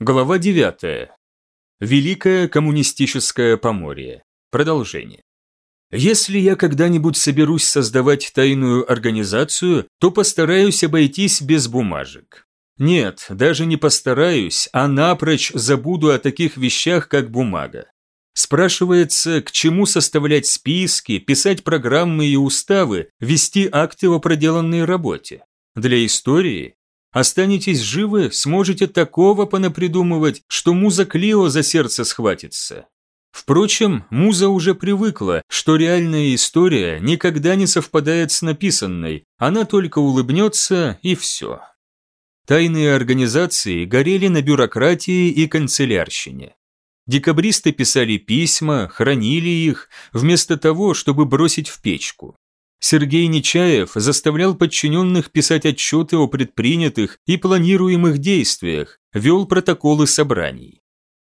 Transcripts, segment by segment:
Глава 9. Великое коммунистическое поморье. Продолжение. Если я когда-нибудь соберусь создавать тайную организацию, то постараюсь обойтись без бумажек. Нет, даже не постараюсь, а напрочь забуду о таких вещах, как бумага. Спрашивается, к чему составлять списки, писать программы и уставы, вести акты о проделанной работе? Для истории? Останетесь живы, сможете такого понапридумывать, что муза Клио за сердце схватится. Впрочем, муза уже привыкла, что реальная история никогда не совпадает с написанной, она только улыбнется и все. Тайные организации горели на бюрократии и канцелярщине. Декабристы писали письма, хранили их, вместо того, чтобы бросить в печку. Сергей Нечаев заставлял подчиненных писать отчеты о предпринятых и планируемых действиях, вел протоколы собраний.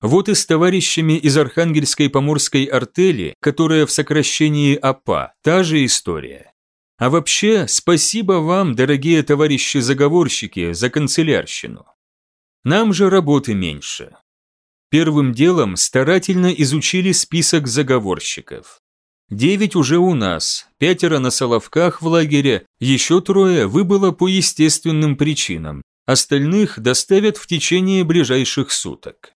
Вот и с товарищами из Архангельской поморской артели, которая в сокращении АПА, та же история. А вообще, спасибо вам, дорогие товарищи-заговорщики, за канцелярщину. Нам же работы меньше. Первым делом старательно изучили список заговорщиков. Девять уже у нас, пятеро на Соловках в лагере, еще трое выбыло по естественным причинам, остальных доставят в течение ближайших суток.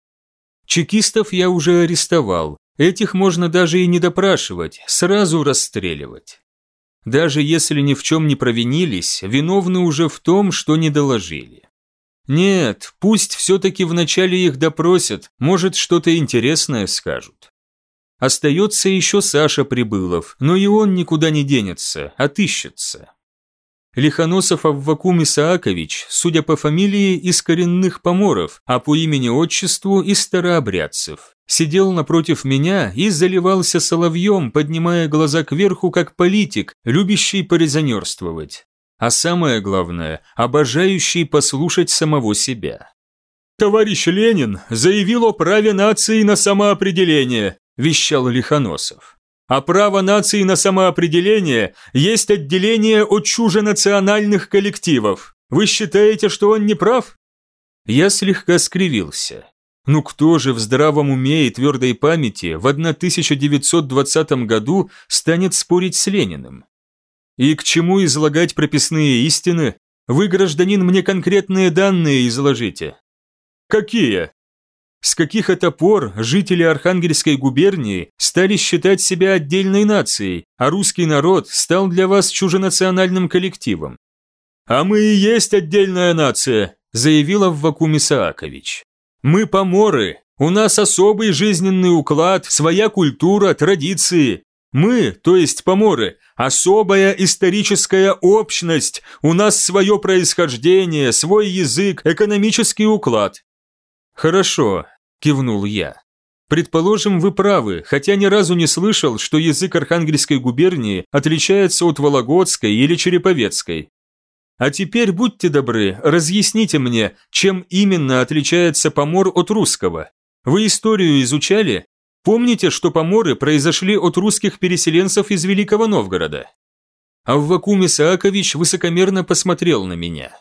Чекистов я уже арестовал, этих можно даже и не допрашивать, сразу расстреливать. Даже если ни в чем не провинились, виновны уже в том, что не доложили. Нет, пусть все-таки вначале их допросят, может что-то интересное скажут. Остается еще Саша Прибылов, но и он никуда не денется, отыщется. Лихоносов Аввакум Исаакович, судя по фамилии, из коренных поморов, а по имени-отчеству из старообрядцев. Сидел напротив меня и заливался соловьем, поднимая глаза кверху, как политик, любящий порезонерствовать. А самое главное, обожающий послушать самого себя. «Товарищ Ленин заявил о праве нации на самоопределение», – вещал Лихоносов. «А право нации на самоопределение есть отделение от чуженациональных коллективов. Вы считаете, что он не прав?» Я слегка скривился. Ну кто же в здравом уме и твердой памяти в 1920 году станет спорить с Лениным? И к чему излагать прописные истины? Вы, гражданин, мне конкретные данные изложите. Какие? С каких это пор жители Архангельской губернии стали считать себя отдельной нацией, а русский народ стал для вас чуженациональным коллективом? «А мы и есть отдельная нация», – заявил Аввакум Исаакович. «Мы поморы, у нас особый жизненный уклад, своя культура, традиции. Мы, то есть поморы, особая историческая общность, у нас свое происхождение, свой язык, экономический уклад. «Хорошо», – кивнул я. «Предположим, вы правы, хотя ни разу не слышал, что язык Архангельской губернии отличается от Вологодской или Череповецкой. А теперь, будьте добры, разъясните мне, чем именно отличается помор от русского. Вы историю изучали? Помните, что поморы произошли от русских переселенцев из Великого Новгорода?» Аввакум Исаакович высокомерно посмотрел на меня.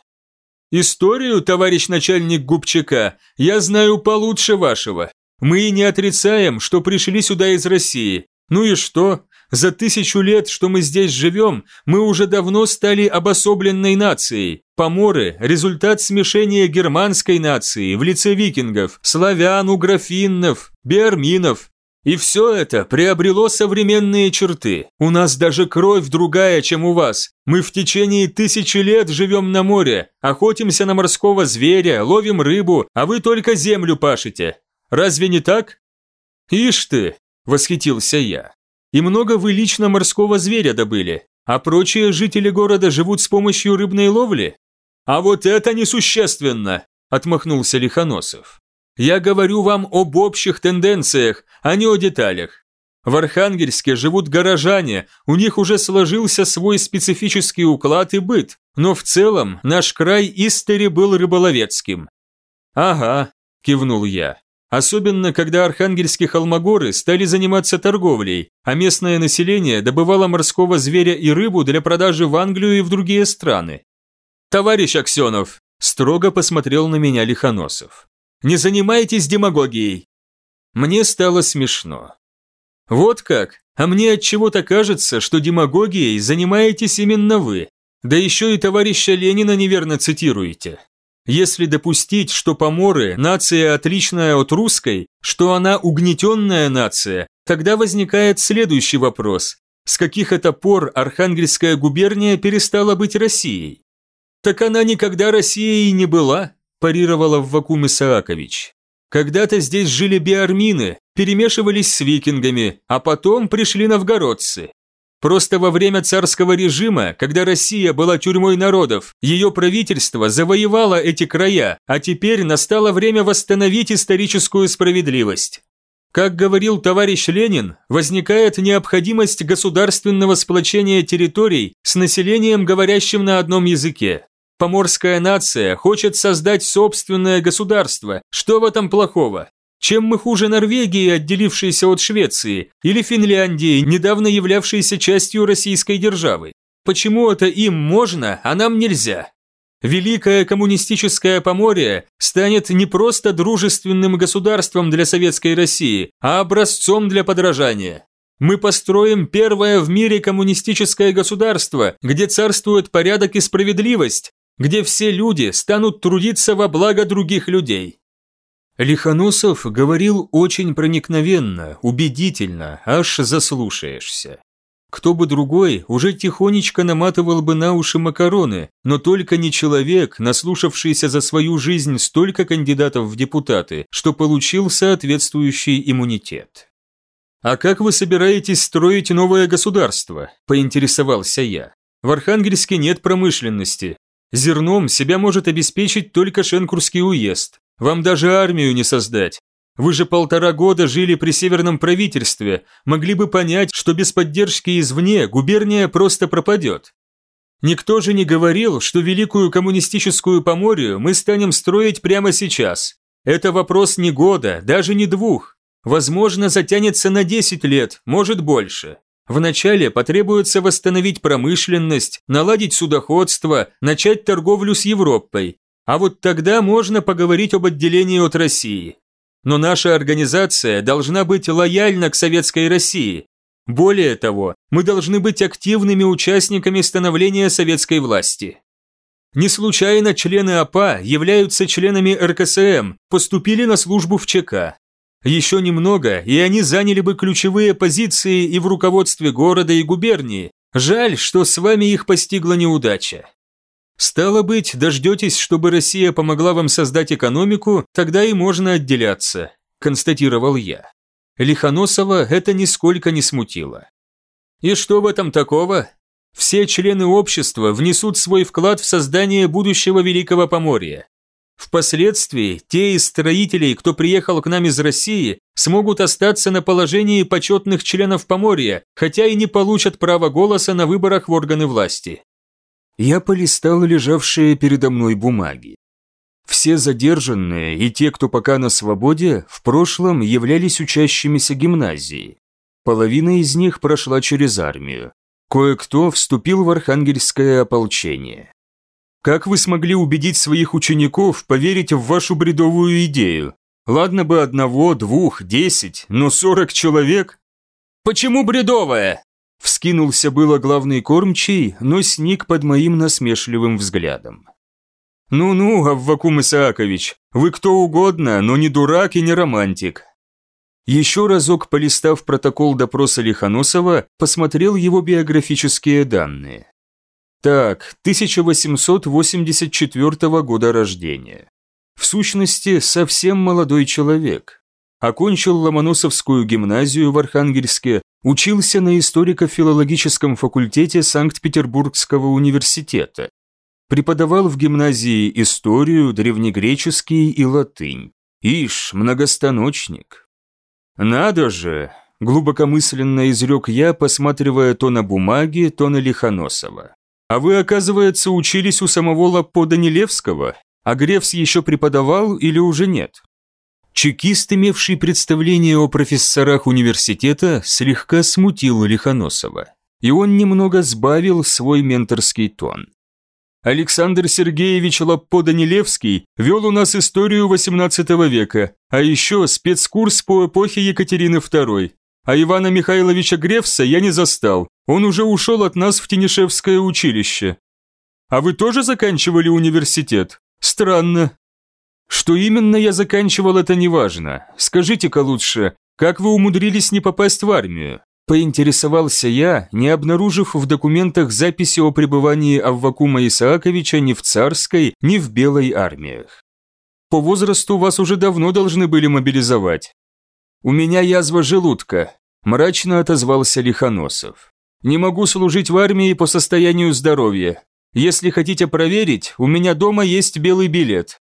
Историю, товарищ начальник Губчака, я знаю получше вашего. Мы и не отрицаем, что пришли сюда из России. Ну и что? За тысячу лет, что мы здесь живем, мы уже давно стали обособленной нацией. Поморы – результат смешения германской нации в лице викингов, славян, угрофиннов, биарминов, и все это приобрело современные черты. У нас даже кровь другая, чем у вас. Мы в течение тысячи лет живем на море, охотимся на морского зверя, ловим рыбу, а вы только землю пашете. Разве не так? Ишь ты, восхитился я. И много вы лично морского зверя добыли, а прочие жители города живут с помощью рыбной ловли? А вот это несущественно, отмахнулся Лихоносов. Я говорю вам об общих тенденциях, а не о деталях. В Архангельске живут горожане, у них уже сложился свой специфический уклад и быт, но в целом наш край истори был рыболовецким. Ага, кивнул я. Особенно, когда архангельские холмогоры стали заниматься торговлей, а местное население добывало морского зверя и рыбу для продажи в Англию и в другие страны. «Товарищ Аксенов!» – строго посмотрел на меня Лихоносов. Не занимайтесь демагогией!» Мне стало смешно. «Вот как? А мне от чего то кажется, что демагогией занимаетесь именно вы, да еще и товарища Ленина неверно цитируете. Если допустить, что поморы – нация отличная от русской, что она угнетенная нация, тогда возникает следующий вопрос. С каких это пор Архангельская губерния перестала быть Россией? Так она никогда Россией не была, парировала Вакум Исаакович. Когда-то здесь жили биармины, перемешивались с викингами, а потом пришли новгородцы. Просто во время царского режима, когда Россия была тюрьмой народов, ее правительство завоевало эти края, а теперь настало время восстановить историческую справедливость. Как говорил товарищ Ленин, возникает необходимость государственного сплочения территорий с населением, говорящим на одном языке. Поморская нация хочет создать собственное государство. Что в этом плохого? Чем мы хуже Норвегии, отделившейся от Швеции, или Финляндии, недавно являвшейся частью российской державы? Почему это им можно, а нам нельзя? Великое коммунистическое Поморье станет не просто дружественным государством для советской России, а образцом для подражания. Мы построим первое в мире коммунистическое государство, где царствует порядок и справедливость, где все люди станут трудиться во благо других людей. Лихоносов говорил очень проникновенно, убедительно, аж заслушаешься. Кто бы другой уже тихонечко наматывал бы на уши макароны, но только не человек, наслушавшийся за свою жизнь столько кандидатов в депутаты, что получил соответствующий иммунитет. «А как вы собираетесь строить новое государство?» – поинтересовался я. «В Архангельске нет промышленности. Зерном себя может обеспечить только Шенкурский уезд. Вам даже армию не создать. Вы же полтора года жили при северном правительстве, могли бы понять, что без поддержки извне губерния просто пропадет. Никто же не говорил, что великую коммунистическую Поморью мы станем строить прямо сейчас. Это вопрос не года, даже не двух. Возможно, затянется на 10 лет, может больше. Вначале потребуется восстановить промышленность, наладить судоходство, начать торговлю с Европой, а вот тогда можно поговорить об отделении от России. Но наша организация должна быть лояльна к советской России. Более того, мы должны быть активными участниками становления советской власти. Не случайно члены АПА являются членами РКСМ, поступили на службу в ЧК. Еще немного, и они заняли бы ключевые позиции и в руководстве города и губернии. Жаль, что с вами их постигла неудача. Стало быть, дождетесь, чтобы Россия помогла вам создать экономику, тогда и можно отделяться, констатировал я. Лихоносова это нисколько не смутило. И что в этом такого? Все члены общества внесут свой вклад в создание будущего Великого Поморья. Впоследствии те из строителей, кто приехал к нам из России, смогут остаться на положении почетных членов Поморья, хотя и не получат права голоса на выборах в органы власти я полистал лежавшие передо мной бумаги. Все задержанные и те, кто пока на свободе, в прошлом являлись учащимися гимназии. Половина из них прошла через армию. Кое-кто вступил в архангельское ополчение. Как вы смогли убедить своих учеников поверить в вашу бредовую идею? Ладно бы одного, двух, десять, но сорок человек? Почему бредовая? Вскинулся было главный кормчий, но сник под моим насмешливым взглядом. «Ну-ну, Аввакум Исаакович, вы кто угодно, но не дурак и не романтик». Еще разок полистав протокол допроса Лихоносова, посмотрел его биографические данные. Так, 1884 года рождения. В сущности, совсем молодой человек. Окончил Ломоносовскую гимназию в Архангельске, учился на историко-филологическом факультете Санкт-Петербургского университета. Преподавал в гимназии историю, древнегреческий и латынь. Ишь, многостаночник. Надо же, глубокомысленно изрек я, посматривая то на бумаги, то на Лихоносова. А вы, оказывается, учились у самого Лапо Данилевского? А Грефс еще преподавал или уже нет? Чекист, имевший представление о профессорах университета, слегка смутил Лихоносова, и он немного сбавил свой менторский тон. Александр Сергеевич Лаппо-Данилевский вел у нас историю XVIII века, а еще спецкурс по эпохе Екатерины II. А Ивана Михайловича Гревса я не застал, он уже ушел от нас в Тенишевское училище. А вы тоже заканчивали университет? Странно. Что именно я заканчивал, это неважно. Скажите-ка лучше, как вы умудрились не попасть в армию? Поинтересовался я, не обнаружив в документах записи о пребывании Аввакума Исааковича ни в царской, ни в белой армиях. По возрасту вас уже давно должны были мобилизовать. У меня язва желудка, мрачно отозвался Лихоносов. Не могу служить в армии по состоянию здоровья. Если хотите проверить, у меня дома есть белый билет».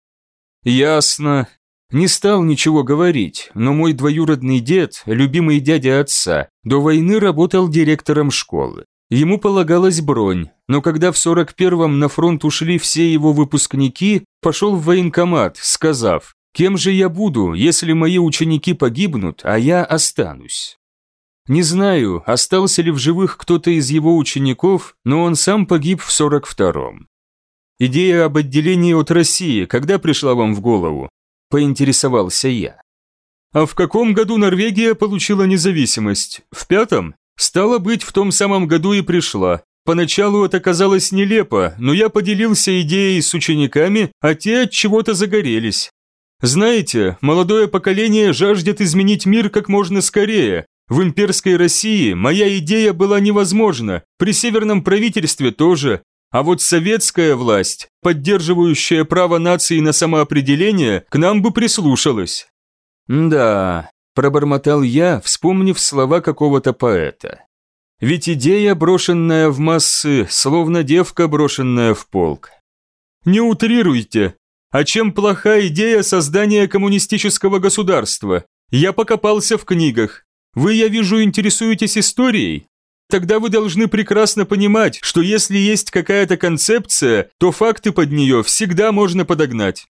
«Ясно». Не стал ничего говорить, но мой двоюродный дед, любимый дядя отца, до войны работал директором школы. Ему полагалась бронь, но когда в 41-м на фронт ушли все его выпускники, пошел в военкомат, сказав, «Кем же я буду, если мои ученики погибнут, а я останусь?» Не знаю, остался ли в живых кто-то из его учеников, но он сам погиб в 42-м. Идея об отделении от России когда пришла вам в голову? Поинтересовался я. А в каком году Норвегия получила независимость? В пятом? Стало быть, в том самом году и пришла. Поначалу это казалось нелепо, но я поделился идеей с учениками, а те от чего-то загорелись. Знаете, молодое поколение жаждет изменить мир как можно скорее, в имперской России моя идея была невозможна, при северном правительстве тоже, а вот советская власть, поддерживающая право нации на самоопределение, к нам бы прислушалась. Да, пробормотал я, вспомнив слова какого-то поэта. Ведь идея, брошенная в массы, словно девка, брошенная в полк. Не утрируйте. А чем плоха идея создания коммунистического государства? Я покопался в книгах. Вы, я вижу, интересуетесь историей? Тогда вы должны прекрасно понимать, что если есть какая-то концепция, то факты под нее всегда можно подогнать.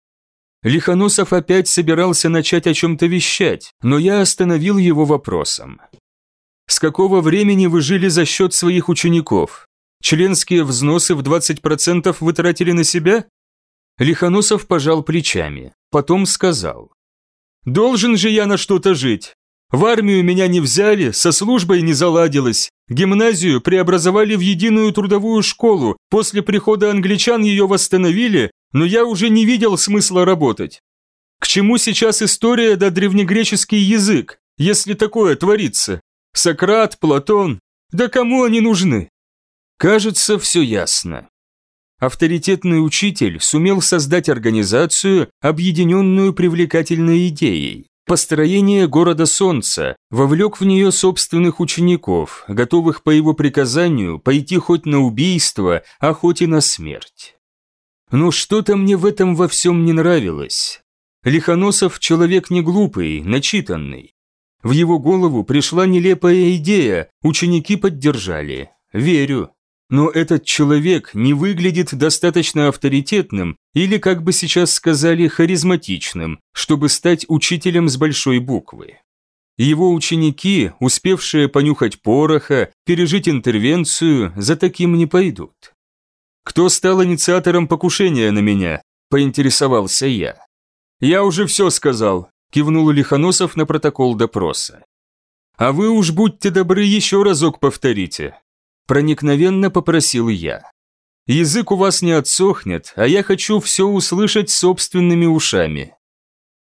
Лихоносов опять собирался начать о чем-то вещать, но я остановил его вопросом. С какого времени вы жили за счет своих учеников? Членские взносы в 20% вы тратили на себя? Лихоносов пожал плечами, потом сказал. «Должен же я на что-то жить. В армию меня не взяли, со службой не заладилось. Гимназию преобразовали в единую трудовую школу, после прихода англичан ее восстановили, но я уже не видел смысла работать. К чему сейчас история да древнегреческий язык, если такое творится? Сократ, Платон, да кому они нужны? Кажется, все ясно. Авторитетный учитель сумел создать организацию, объединенную привлекательной идеей. Построение города Солнца вовлек в нее собственных учеников, готовых по его приказанию пойти хоть на убийство, а хоть и на смерть. Но что-то мне в этом во всем не нравилось. Лихоносов человек не глупый, начитанный. В его голову пришла нелепая идея, ученики поддержали. Верю но этот человек не выглядит достаточно авторитетным или, как бы сейчас сказали, харизматичным, чтобы стать учителем с большой буквы. Его ученики, успевшие понюхать пороха, пережить интервенцию, за таким не пойдут. «Кто стал инициатором покушения на меня?» – поинтересовался я. «Я уже все сказал», – кивнул Лихоносов на протокол допроса. «А вы уж будьте добры еще разок повторите», Проникновенно попросил я. Язык у вас не отсохнет, а я хочу все услышать собственными ушами.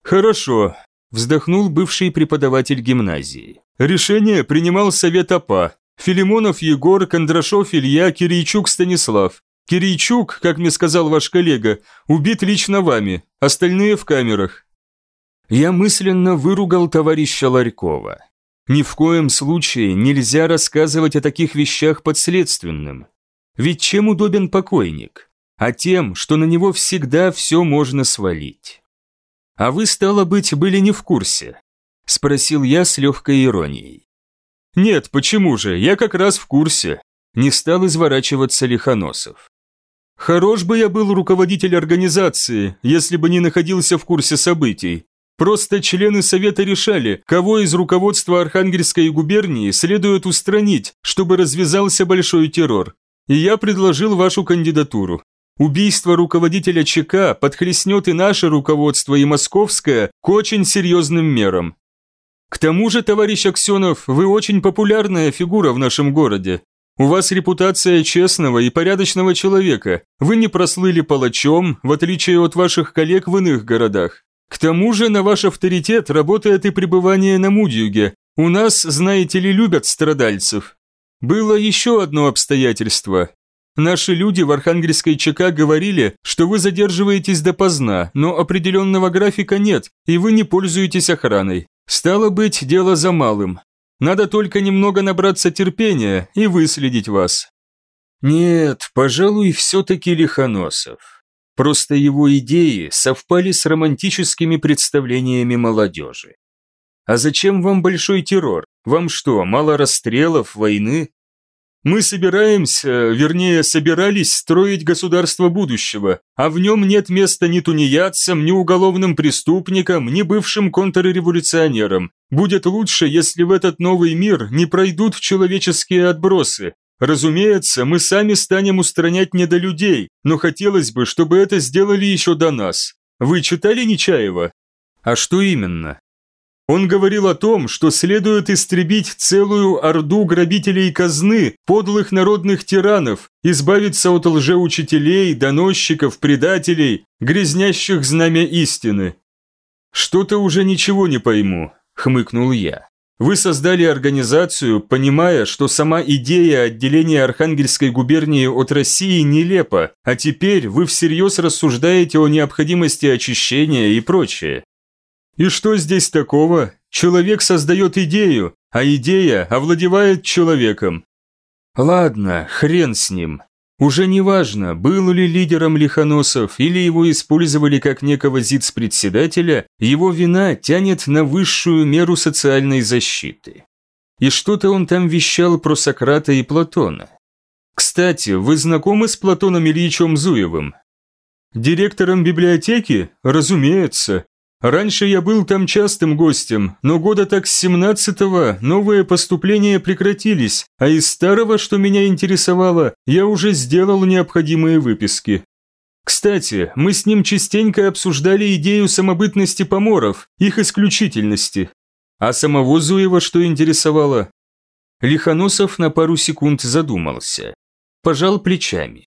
Хорошо, вздохнул бывший преподаватель гимназии. Решение принимал совет АПА. Филимонов Егор, Кондрашов Илья, Кирийчук Станислав. Кирийчук, как мне сказал ваш коллега, убит лично вами, остальные в камерах. Я мысленно выругал товарища Ларькова. Ни в коем случае нельзя рассказывать о таких вещах подследственным. Ведь чем удобен покойник? А тем, что на него всегда все можно свалить. А вы, стало быть, были не в курсе? Спросил я с легкой иронией. Нет, почему же, я как раз в курсе. Не стал изворачиваться Лихоносов. Хорош бы я был руководитель организации, если бы не находился в курсе событий, Просто члены совета решали, кого из руководства Архангельской губернии следует устранить, чтобы развязался большой террор. И я предложил вашу кандидатуру. Убийство руководителя ЧК подхлестнет и наше руководство, и московское к очень серьезным мерам. К тому же, товарищ Аксенов, вы очень популярная фигура в нашем городе. У вас репутация честного и порядочного человека. Вы не прослыли палачом, в отличие от ваших коллег в иных городах. К тому же на ваш авторитет работает и пребывание на Мудюге. У нас, знаете ли, любят страдальцев. Было еще одно обстоятельство. Наши люди в Архангельской ЧК говорили, что вы задерживаетесь допоздна, но определенного графика нет, и вы не пользуетесь охраной. Стало быть, дело за малым. Надо только немного набраться терпения и выследить вас. Нет, пожалуй, все-таки Лихоносов. Просто его идеи совпали с романтическими представлениями молодежи. А зачем вам большой террор? Вам что, мало расстрелов, войны? Мы собираемся, вернее, собирались строить государство будущего, а в нем нет места ни тунеядцам, ни уголовным преступникам, ни бывшим контрреволюционерам. Будет лучше, если в этот новый мир не пройдут человеческие отбросы. Разумеется, мы сами станем устранять недолюдей, но хотелось бы, чтобы это сделали еще до нас. Вы читали Нечаева? А что именно? Он говорил о том, что следует истребить целую орду грабителей казны, подлых народных тиранов, избавиться от лжеучителей, доносчиков, предателей, грязнящих знамя истины. «Что-то уже ничего не пойму», – хмыкнул я. «Вы создали организацию, понимая, что сама идея отделения Архангельской губернии от России нелепа, а теперь вы всерьез рассуждаете о необходимости очищения и прочее. И что здесь такого? Человек создает идею, а идея овладевает человеком. Ладно, хрен с ним. Уже не важно, был ли лидером Лихоносов или его использовали как некого ЗИЦ-председателя, его вина тянет на высшую меру социальной защиты. И что-то он там вещал про Сократа и Платона. Кстати, вы знакомы с Платоном Ильичем Зуевым? Директором библиотеки? Разумеется. Раньше я был там частым гостем, но года так с семнадцатого новые поступления прекратились, а из старого, что меня интересовало, я уже сделал необходимые выписки. Кстати, мы с ним частенько обсуждали идею самобытности поморов, их исключительности. А самого Зуева что интересовало? Лихоносов на пару секунд задумался. Пожал плечами.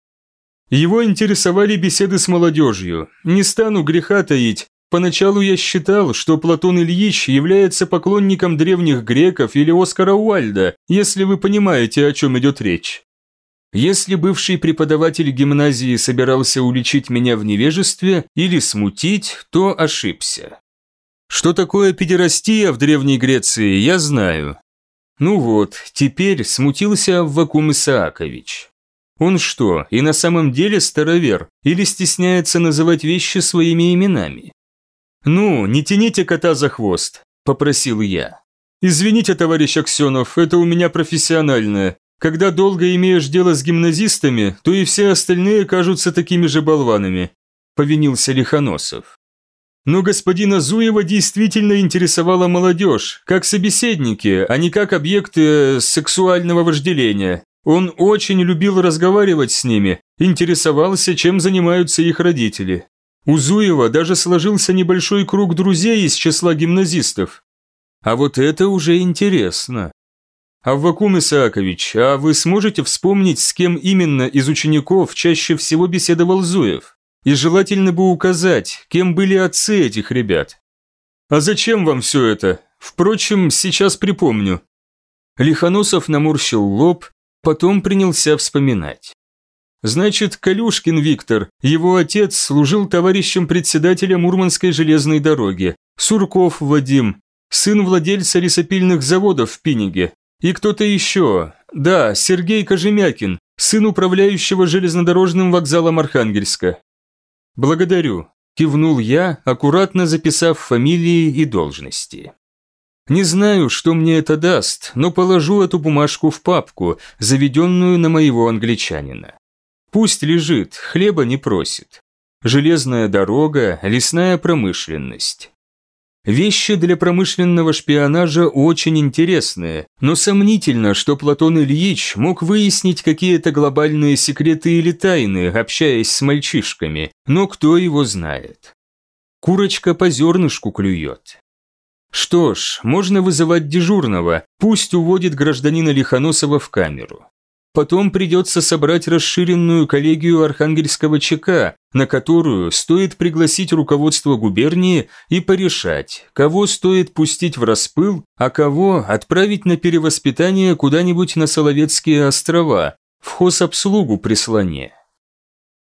Его интересовали беседы с молодежью. Не стану греха таить, Поначалу я считал, что Платон Ильич является поклонником древних греков или Оскара Уальда, если вы понимаете, о чем идет речь. Если бывший преподаватель гимназии собирался уличить меня в невежестве или смутить, то ошибся. Что такое педерастия в Древней Греции, я знаю. Ну вот, теперь смутился Аввакум Исаакович. Он что, и на самом деле старовер, или стесняется называть вещи своими именами? «Ну, не тяните кота за хвост», – попросил я. «Извините, товарищ Аксенов, это у меня профессиональное. Когда долго имеешь дело с гимназистами, то и все остальные кажутся такими же болванами», – повинился Лихоносов. Но господина Зуева действительно интересовала молодежь, как собеседники, а не как объекты э, сексуального вожделения. Он очень любил разговаривать с ними, интересовался, чем занимаются их родители. У Зуева даже сложился небольшой круг друзей из числа гимназистов. А вот это уже интересно. Аввакум Исаакович, а вы сможете вспомнить, с кем именно из учеников чаще всего беседовал Зуев? И желательно бы указать, кем были отцы этих ребят. А зачем вам все это? Впрочем, сейчас припомню. Лихоносов наморщил лоб, потом принялся вспоминать. Значит, Калюшкин Виктор, его отец служил товарищем председателя Мурманской железной дороги, Сурков Вадим, сын владельца лесопильных заводов в Пиниге, и кто-то еще, да, Сергей Кожемякин, сын управляющего железнодорожным вокзалом Архангельска. Благодарю, кивнул я, аккуратно записав фамилии и должности. Не знаю, что мне это даст, но положу эту бумажку в папку, заведенную на моего англичанина. Пусть лежит, хлеба не просит. Железная дорога, лесная промышленность. Вещи для промышленного шпионажа очень интересные, но сомнительно, что Платон Ильич мог выяснить какие-то глобальные секреты или тайны, общаясь с мальчишками, но кто его знает. Курочка по зернышку клюет. Что ж, можно вызывать дежурного, пусть уводит гражданина Лихоносова в камеру. Потом придется собрать расширенную коллегию Архангельского ЧК, на которую стоит пригласить руководство губернии и порешать, кого стоит пустить в распыл, а кого отправить на перевоспитание куда-нибудь на Соловецкие острова, в хозобслугу при слоне.